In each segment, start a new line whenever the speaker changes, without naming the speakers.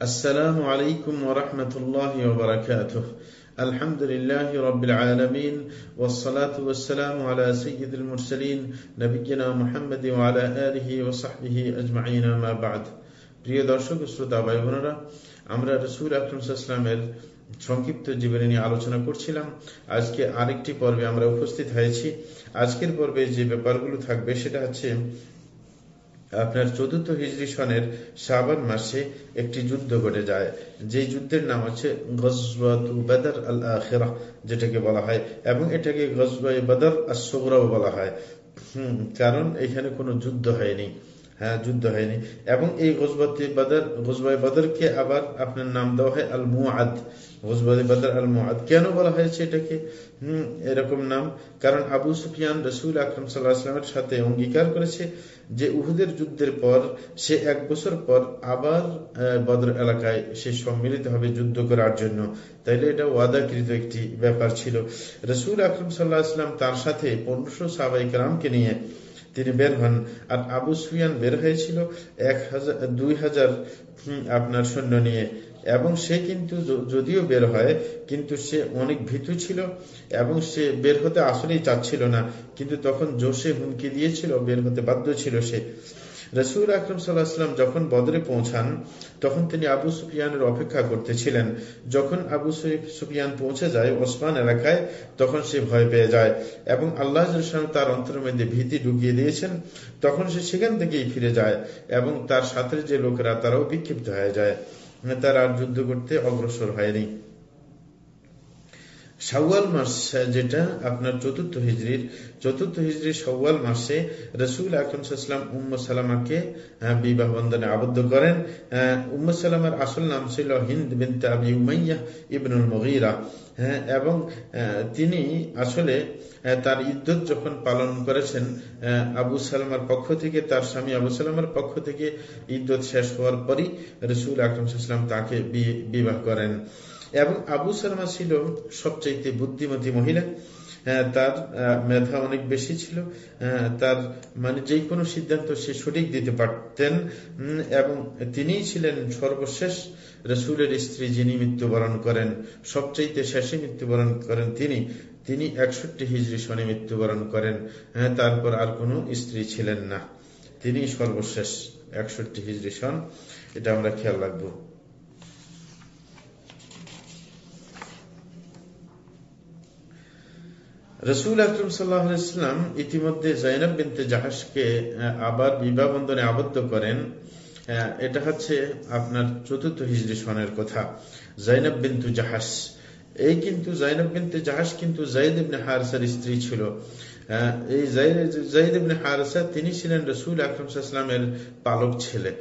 السلام عليكم ورحمة الله وبركاته الحمد لله رب العالمين والصلاة والسلام على سيد المرسلين نبينا محمد وعلى آله وصحبه أجمعين ما بعد প্রিয় দর্শক শ্রোতা ভাই বোনেরা আমরা রসুল আকরম ইসলামের সংক্ষিপ্ত জীবনী নিয়ে আলোচনা করছিলাম আজকে আরেকটি পর্বে আমরা উপস্থিত হয়েছি আজকের পর্বে যে ব্যাপারগুলো থাকবে সেটা হচ্ছে আপনার চতুর্থ হিজরি সনের শাবান মাসে একটি যুদ্ধ ঘটে যায়। যে যুদ্ধের নাম হচ্ছে আখেরা যেটাকে বলা হয়, এবং এটাকে গজবাই বাদর আর সোগরাও বলা হয়। কারণ এখানে কোনো যুদ্ধ হয়নি। হ্যাঁ যুদ্ধ হয়নি। এবং এই গজবাতি বদর গজবাই বদরকে আবার আপনার নাম দেওয়া হয় আল মুআদ গজবাই বদর আল মুআদ কেন বলা হয়েছে এটাকে? এরকম নাম। কারণ আবু সুফিয়ান রসুল আকরম সাল্লাহামের সাথে অঙ্গীকার করেছে যে উহুদের যুদ্ধের পর, সে এক বছর পর আবার বদর এলাকায় সে সম্মিলিত হবে যুদ্ধ করার জন্য। তাইলে এটা ওয়াদাকৃত একটি ব্যাপার ছিল। রসুল আকরম সাল্লাহ আসলাম তার সাথে পনেরোশো সাবাইক রামকে নিয়ে তিনি বের হন। আর আবু সুফিয়ান বের হয়েছিল এক হাজার, দুই হাজার আপনার সৈন্য নিয়ে। এবং সে কিন্তু যদিও বের হয়, কিন্তু সে অনেক ভীতু ছিল এবং সে বের হতে আসলেই চাচ্ছিল না। কিন্তু তখন জোশে হুমকি দিয়েছিল, বের হতে বাধ্য ছিল সে। রসুল আকরম সাল্লাহাম যখন বদরে পৌঁছান, তখন তিনি আবু সুফিয়ানের অপেক্ষা করতেছিলেন। যখন আবু সুফিয়ান পৌঁছে যায় ওসমান এলাকায়, তখন সে ভয় পেয়ে যায় এবং আল্লাহ তার অন্তরের মধ্যে ভীতি ঢুকিয়ে দিয়েছেন। তখন সে সেখান থেকেই ফিরে যায় এবং তার সাথে যে লোকেরা, তারাও বিক্ষিপ্ত হয়ে যায়। তারা আর যুদ্ধ করতে অগ্রসর হয়নি। শাওয়াল মাস যেটা আপনার চতুর্থ হিজড়ির চতুর্থ হিজড়ির শাওয়াল মাসে রসুল আকরমসাল্লাম উম্ম সালামাকে বিবাহ বন্ধনে আবদ্ধ করেন। উম্ম সালামার আসল নাম ছিল হিন্দ বিনতে আবি উমাইয়া ইবনুল মগিরা। হ্যাঁ এবং তিনি আসলে তার ইদ্যত যখন পালন করেছেন আবু সালামার পক্ষ থেকে, তার স্বামী আবু সালামার পক্ষ থেকে ইদ্যত শেষ হওয়ার পরই রসুল আকরমসাল্লাম তাকে বিবাহ করেন। এবং আবু সালমা ছিল সবচাইতে বুদ্ধিমতী মহিলা। তার মেধা অনেক বেশি ছিল। তার মানে যে কোনো সিদ্ধান্ত সে সঠিক দিতে পারতেন। এবং তিনি ছিলেন সর্বশেষ রসুলের স্ত্রী যিনি মৃত্যুবরণ করেন। সবচাইতে শেষে মৃত্যুবরণ করেন তিনি। তিনি একষট্টি হিজড়ি সনে মৃত্যুবরণ করেন। তারপর আর কোনো স্ত্রী ছিলেন না। তিনি সর্বশেষ একষট্টি হিজড়ি সন। এটা আমরা খেয়াল রাখব। রসুল আকরম সাল্লাহাম ইতিমধ্যে জৈনব বিনতে জাহাজকে আবার বিবাহ বন্ধনে আবদ্ধ করেন। এটা হচ্ছে আপনার চতুর্থ হিজড়ি সনের কথা জৈনব বিন্তু জাহাজ এই কিন্তু জৈনব বিনতে জাহাজ কিন্তু জাইদ ইবনে হারসার স্ত্রী ছিল। এই জাইদ ইবনে হারসা তিনি ছিলেন রসুল আকরম পালক ছেলে।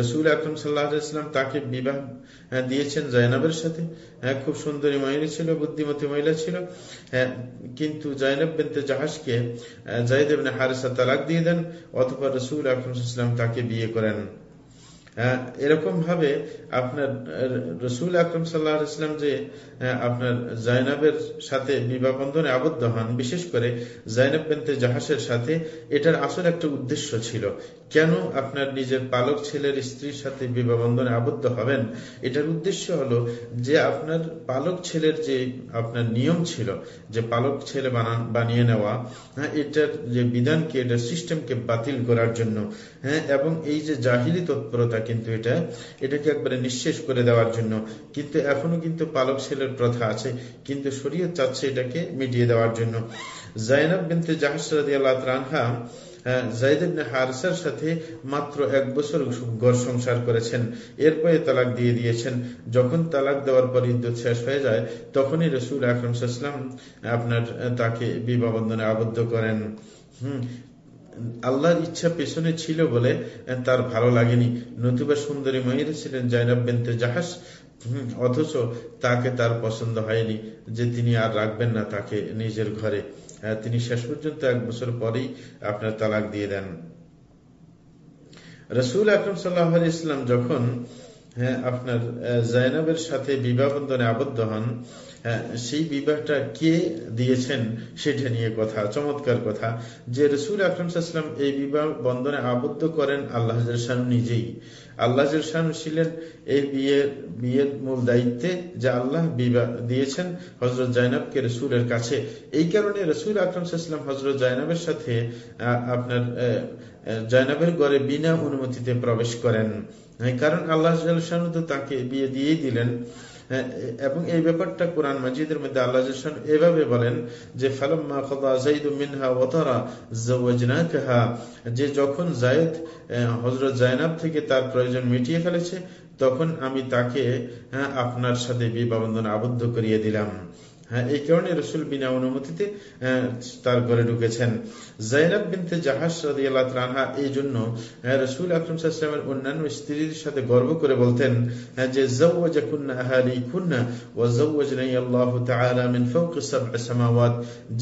রসুল আকরম সাল্লাহাম তাকে বিবাহ দিয়েছেন জয়নাবের সাথে। হ্যাঁ খুব সুন্দরী মহিলা ছিল, বুদ্ধিমতী মহিলা ছিল। হ্যাঁ কিন্তু জয়নব বিনতে জাহাজকে জাহিদেবনে হারেসা তালাক দিয়ে দেন অথবা রসুল আকরম তাকে বিয়ে করেন। এরকম ভাবে আপনার রসুল আকরম সাল্লাহাম যে আপনার জাইনাবের সাথে বিবাহ বন্ধনে আবদ্ধ হন, বিশেষ করে জাইনাব বেনতে জাহাসের সাথে, এটার আসল একটা উদ্দেশ্য ছিল। কেন আপনার নিজের পালক ছেলের স্ত্রীর সাথে বিবাহ বন্ধনে আবদ্ধ হবেন? এটার উদ্দেশ্য হলো যে আপনার পালক ছেলের যে আপনার নিয়ম ছিল, যে পালক ছেলে বানান, বানিয়ে নেওয়া হ্যাঁ এটার যে বিধানকে, এটার সিস্টেমকে বাতিল করার জন্য হ্যাঁ এবং এই যে জাহিলি তৎপরতা কিন্তু এটা, এটাকে একবারে নিঃশেষ করে দেওয়ার জন্য। কিন্তু এখনও কিন্তু পালক ছেলের প্রথা আছে, কিন্তু শরীয়ত চাচ্ছে এটাকে মিটিয়ে দেওয়ার জন্য। জাইনাব বিনতে জাহাসরাদি আল্লাহ হারসার সাথে মাত্র এক বছর সংসার করেছেন। এরপরে তালাক দিয়ে দিয়েছেন। যখন তালাক দেওয়ার পর ইদ্যুৎ শেষ হয়ে যায়, তখনই রসুল আকরম আপনার, তাকে বিবাহ বন্ধনে আবদ্ধ করেন। হম আল্লাহর ইচ্ছা পেছনে ছিল বলে তার ভালো লাগেনি। নতুবা সুন্দরী মহিলা ছিলেন জাইনাব বেনতে জাহাজ অথচ তাকে তার পছন্দ হয়নি যে তিনি আর রাখবেন না তাকে নিজের ঘরে। তিনি শেষ পর্যন্ত এক বছর পরেই আপনার তালাক দিয়ে দেন। রসুল আকরম সাল্লাহ ইসলাম যখন হ্যাঁ আপনার জাইনাবের সাথে আবদ্ধ হন। সেই বিবাহটা কে দিয়েছেন সেটা নিয়ে কথা, চমৎকার কথা। যে রসুল এই বিবাহ বন্ধনে আবদ্ধ করেন আল্লাহ নিজেই। আল্লাহ ছিলেন এই বিয়ের বিয়ের মূল দায়িত্বে যে আল্লাহ বিবাহ দিয়েছেন হজরত জাইনাবকে রসুলের কাছে। এই কারণে রসুল আকরম সাল্লাম হজরত জাইনাবের সাথে আপনার জাইনাবের ঘরে বিনা অনুমতিতে প্রবেশ করেন। কারণ আল্লাহ তো তাকে বিয়ে দিয়েই দিলেন। হ্যাঁ, এবং এই ব্যাপারটা কোরআন মাজিদের মধ্যে আল্লাহ এভাবে বলেন যে যে যখন জায়দ হজরত জায়নাব থেকে তার প্রয়োজন মিটিয়ে ফেলেছে তখন আমি তাকে হ্যাঁ, আপনার সাথে বিবাহ বন্ধন আবদ্ধ করিয়ে দিলাম। হ্যাঁ এই কারণে রসুল বিনা অনুমতিতে তার ঘরে ঢুকেছেন। জাইনাব বিনতে জাহাজ রানহা এই জন্য রসুল আকরম সাল্লামের অন্যান্য স্ত্রীর সাথে গর্ব করে বলতেন যে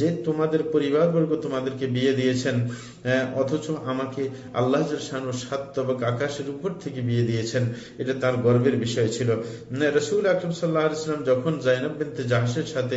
যে তোমাদের পরিবারবর্গ তোমাদেরকে বিয়ে দিয়েছেন অথচ আমাকে আল্লাহ সাত আকাশের উপর থেকে বিয়ে দিয়েছেন, এটা তার গর্বের বিষয় ছিল। রসুল আকরম সাল্লাহ ইসলাম যখন জাইনাব বিনতে জাহাজের সাথে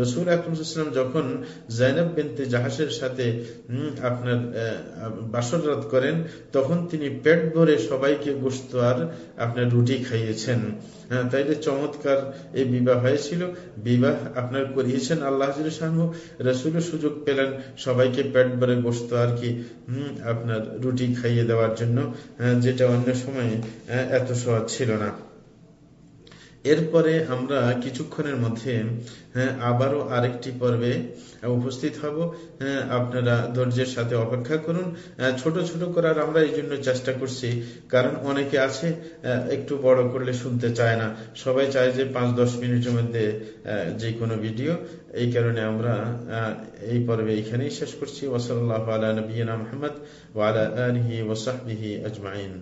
রসুল আকরমসাল্লাম যখন জাইনাব বিনতে জাহাসের সাথে আপনার বাসর রাত করেন, তখন তিনি পেট ভরে সবাইকে গোস্ত আর আপনার রুটি খাইয়েছেন। হ্যাঁ চমৎকার এই বিবাহ হয়েছিল। বিবাহ আপনার করিয়েছেন আল্লাহ রসুল সুযোগ পেলেন সবাইকে পেট ভরে গোস্ত আর কি আপনার রুটি খাইয়ে দেওয়ার জন্য। যেটা অন্য সময়ে এত সহজ ছিল না। এরপরে আমরা কিছুক্ষণের মধ্যে হ্যাঁ আবারও আরেকটি পর্বে উপস্থিত হব। হ্যাঁ আপনারা ধৈর্যের সাথে অপেক্ষা করুন। ছোট ছোট করার আমরা এই জন্য চেষ্টা করছি। কারণ অনেকে আছে একটু বড় করলে শুনতে চায় না। সবাই চায় যে পাঁচ দশ মিনিটের মধ্যে যে কোনো ভিডিও। এই কারণে আমরা এই পর্বে এখানেই শেষ করছি। ওসল্লাহ আলা নবীনা মোহাম্মদ ওয়ালা আলহি ওসাহবিহি আজমাইন।